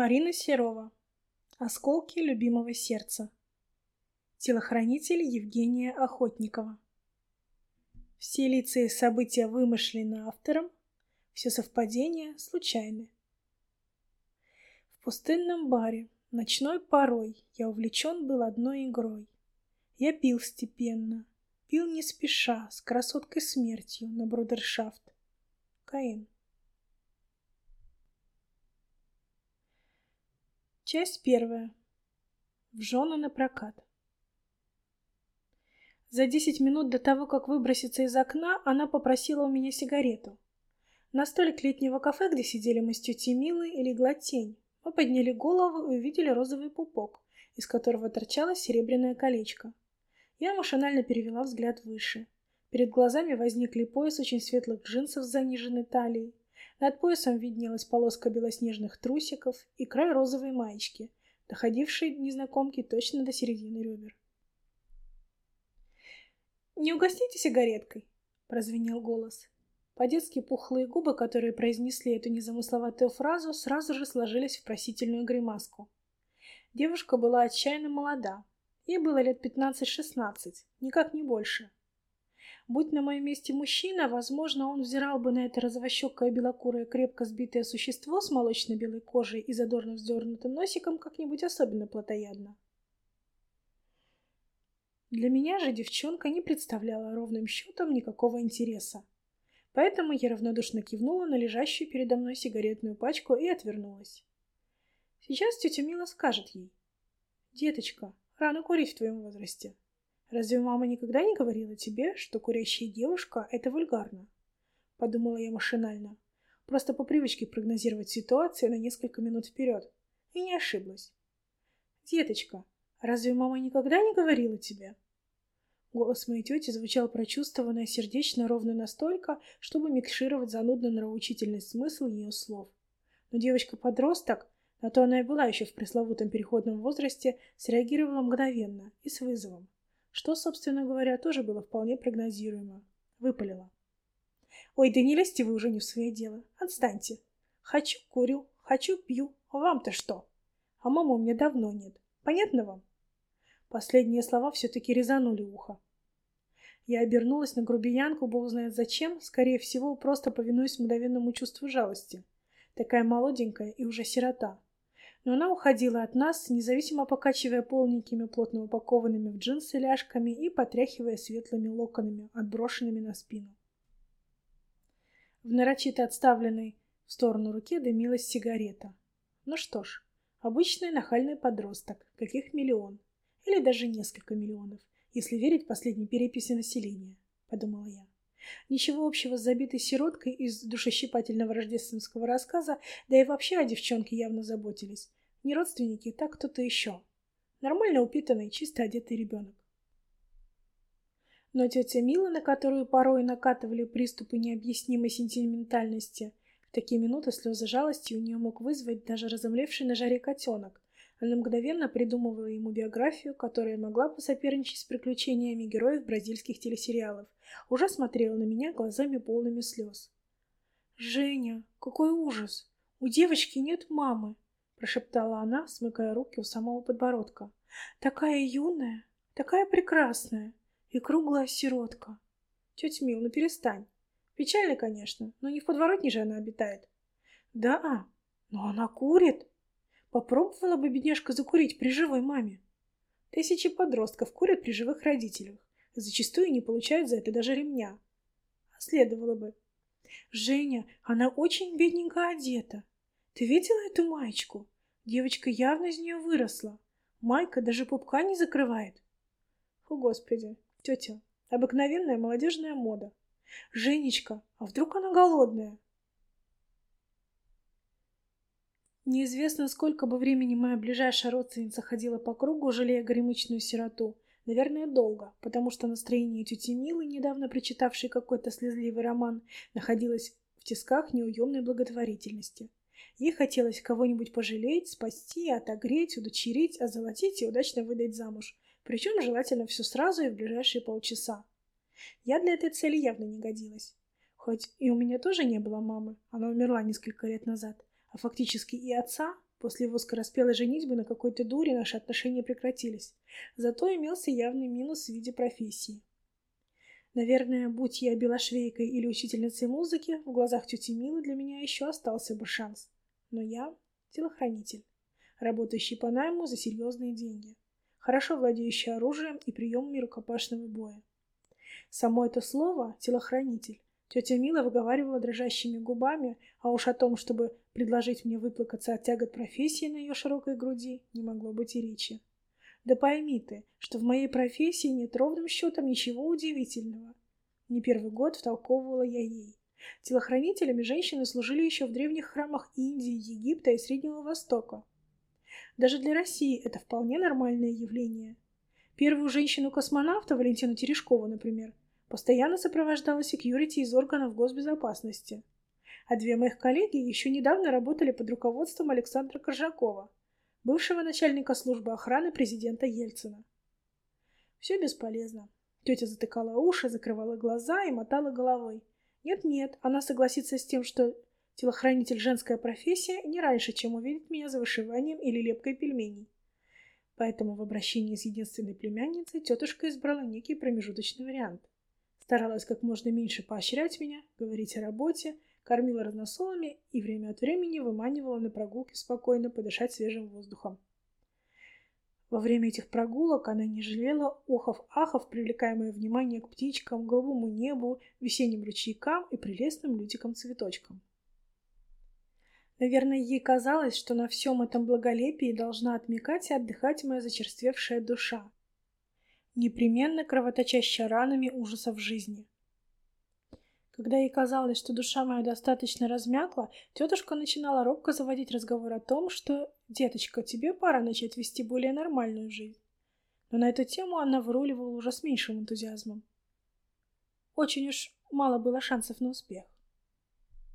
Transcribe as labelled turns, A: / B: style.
A: Марина Серова. Осколки любимого сердца. Телохранитель Евгения Охотникова. Все лица и события вымышлены автором, все совпадения случайны. В пустынном баре, ночной порой, я увлечен был одной игрой. Я пил степенно, пил не спеша, с красоткой смертью на брудершафт. Каин. Часть первая. В жены на прокат. За десять минут до того, как выброситься из окна, она попросила у меня сигарету. На столик летнего кафе, где сидели мы с тетей Милой, легла тень. Мы подняли голову и увидели розовый пупок, из которого торчало серебряное колечко. Я машинально перевела взгляд выше. Перед глазами возникли пояс очень светлых джинсов с заниженной талией, над поясом виднелась полоска белоснежных трусиков и край розовой маечки, доходившей незнакомке точно до середины ребер. «Не угостите сигареткой?» — прозвенел голос. По-детски пухлые губы, которые произнесли эту незамысловатую фразу, сразу же сложились в просительную гримаску. Девушка была отчаянно молода. Ей было лет 15-16, никак не больше. Будь на моем месте мужчина, возможно, он взирал бы на это розовощекое белокурое крепко сбитое существо с молочно-белой кожей и задорно вздернутым носиком как-нибудь особенно плотоядно. Для меня же девчонка не представляла ровным счетом никакого интереса. Поэтому я равнодушно кивнула на лежащую передо мной сигаретную пачку и отвернулась. Сейчас тетя Мила скажет ей. «Деточка, рано курить в твоем возрасте. Разве мама никогда не говорила тебе, что курящая девушка — это вульгарно? Подумала я машинально. Просто по привычке прогнозировать ситуации на несколько минут вперед. И не ошиблась. Деточка, разве мама никогда не говорила тебе? Голос моей тети звучал прочувствованно и сердечно ровно настолько, чтобы микшировать занудно нравоучительный смысл ее слов. Но девочка-подросток, на то она и была еще в пресловутом переходном возрасте, среагировала мгновенно и с вызовом что, собственно говоря, тоже было вполне прогнозируемо. Выпалила. «Ой, да не лезьте вы уже не в свое дело. Отстаньте. Хочу — курю, хочу — пью. Вам-то что? А мамы у меня давно нет. Понятно вам?» Последние слова все-таки резанули ухо. Я обернулась на грубиянку, бог знает зачем, скорее всего, просто повинуясь мгновенному чувству жалости. Такая молоденькая и уже сирота но она уходила от нас, независимо покачивая полненькими, плотно упакованными в джинсы ляжками и потряхивая светлыми локонами, отброшенными на спину. В нарочито отставленной в сторону руке дымилась сигарета. Ну что ж, обычный нахальный подросток, каких миллион, или даже несколько миллионов, если верить последней переписи населения, подумала я. Ничего общего с забитой сироткой из душещипательного рождественского рассказа, да и вообще о девчонке явно заботились. Не родственники, так кто-то еще. Нормально упитанный, чисто одетый ребенок. Но тетя Мила, на которую порой накатывали приступы необъяснимой сентиментальности, в такие минуты слезы жалости у нее мог вызвать даже разомлевший на жаре котенок, она мгновенно придумывала ему биографию, которая могла посоперничать с приключениями героев бразильских телесериалов. Уже смотрела на меня глазами полными слез. «Женя, какой ужас! У девочки нет мамы!» — прошептала она, смыкая руки у самого подбородка. «Такая юная, такая прекрасная и круглая сиротка!» «Тетя Мил, ну перестань. Печально, конечно, но не в подворотне же она обитает». «Да, но она курит!» Попробовала бы бедняжка закурить при живой маме. Тысячи подростков курят при живых родителях. Зачастую не получают за это даже ремня. А следовало бы. Женя, она очень бедненько одета. Ты видела эту маечку? Девочка явно из нее выросла. Майка даже пупка не закрывает. О, Господи, тетя, обыкновенная молодежная мода. Женечка, а вдруг она голодная? Неизвестно, сколько бы времени моя ближайшая родственница ходила по кругу, жалея горемычную сироту. Наверное, долго, потому что настроение тети Милы, недавно прочитавшей какой-то слезливый роман, находилось в тисках неуемной благотворительности. Ей хотелось кого-нибудь пожалеть, спасти, отогреть, удочерить, озолотить и удачно выдать замуж. Причем желательно все сразу и в ближайшие полчаса. Я для этой цели явно не годилась. Хоть и у меня тоже не было мамы, она умерла несколько лет назад а фактически и отца, После его скороспелой женитьбы на какой-то дуре наши отношения прекратились. Зато имелся явный минус в виде профессии. Наверное, будь я белошвейкой или учительницей музыки, в глазах тети Милы для меня еще остался бы шанс. Но я телохранитель, работающий по найму за серьезные деньги, хорошо владеющий оружием и приемами рукопашного боя. Само это слово «телохранитель» тетя Мила выговаривала дрожащими губами, а уж о том, чтобы предложить мне выплакаться от тягот профессии на ее широкой груди, не могло быть и речи. Да пойми ты, что в моей профессии нет ровным счетом ничего удивительного. Не первый год втолковывала я ей. Телохранителями женщины служили еще в древних храмах Индии, Египта и Среднего Востока. Даже для России это вполне нормальное явление. Первую женщину-космонавта, Валентину Терешкову, например, постоянно сопровождала секьюрити из органов госбезопасности. А две моих коллеги еще недавно работали под руководством Александра Коржакова, бывшего начальника службы охраны президента Ельцина. Все бесполезно. Тетя затыкала уши, закрывала глаза и мотала головой. Нет-нет, она согласится с тем, что телохранитель женская профессия не раньше, чем увидит меня за вышиванием или лепкой пельменей. Поэтому в обращении с единственной племянницей тетушка избрала некий промежуточный вариант. Старалась как можно меньше поощрять меня, говорить о работе, кормила разносолами и время от времени выманивала на прогулки спокойно подышать свежим воздухом. Во время этих прогулок она не жалела охов-ахов, привлекая мое внимание к птичкам, голубому небу, весенним ручейкам и прелестным лютикам-цветочкам. Наверное, ей казалось, что на всем этом благолепии должна отмекать и отдыхать моя зачерствевшая душа, непременно кровоточащая ранами ужасов жизни. Когда ей казалось, что душа моя достаточно размякла, тетушка начинала робко заводить разговор о том, что «Деточка, тебе пора начать вести более нормальную жизнь». Но на эту тему она выруливала уже с меньшим энтузиазмом. Очень уж мало было шансов на успех.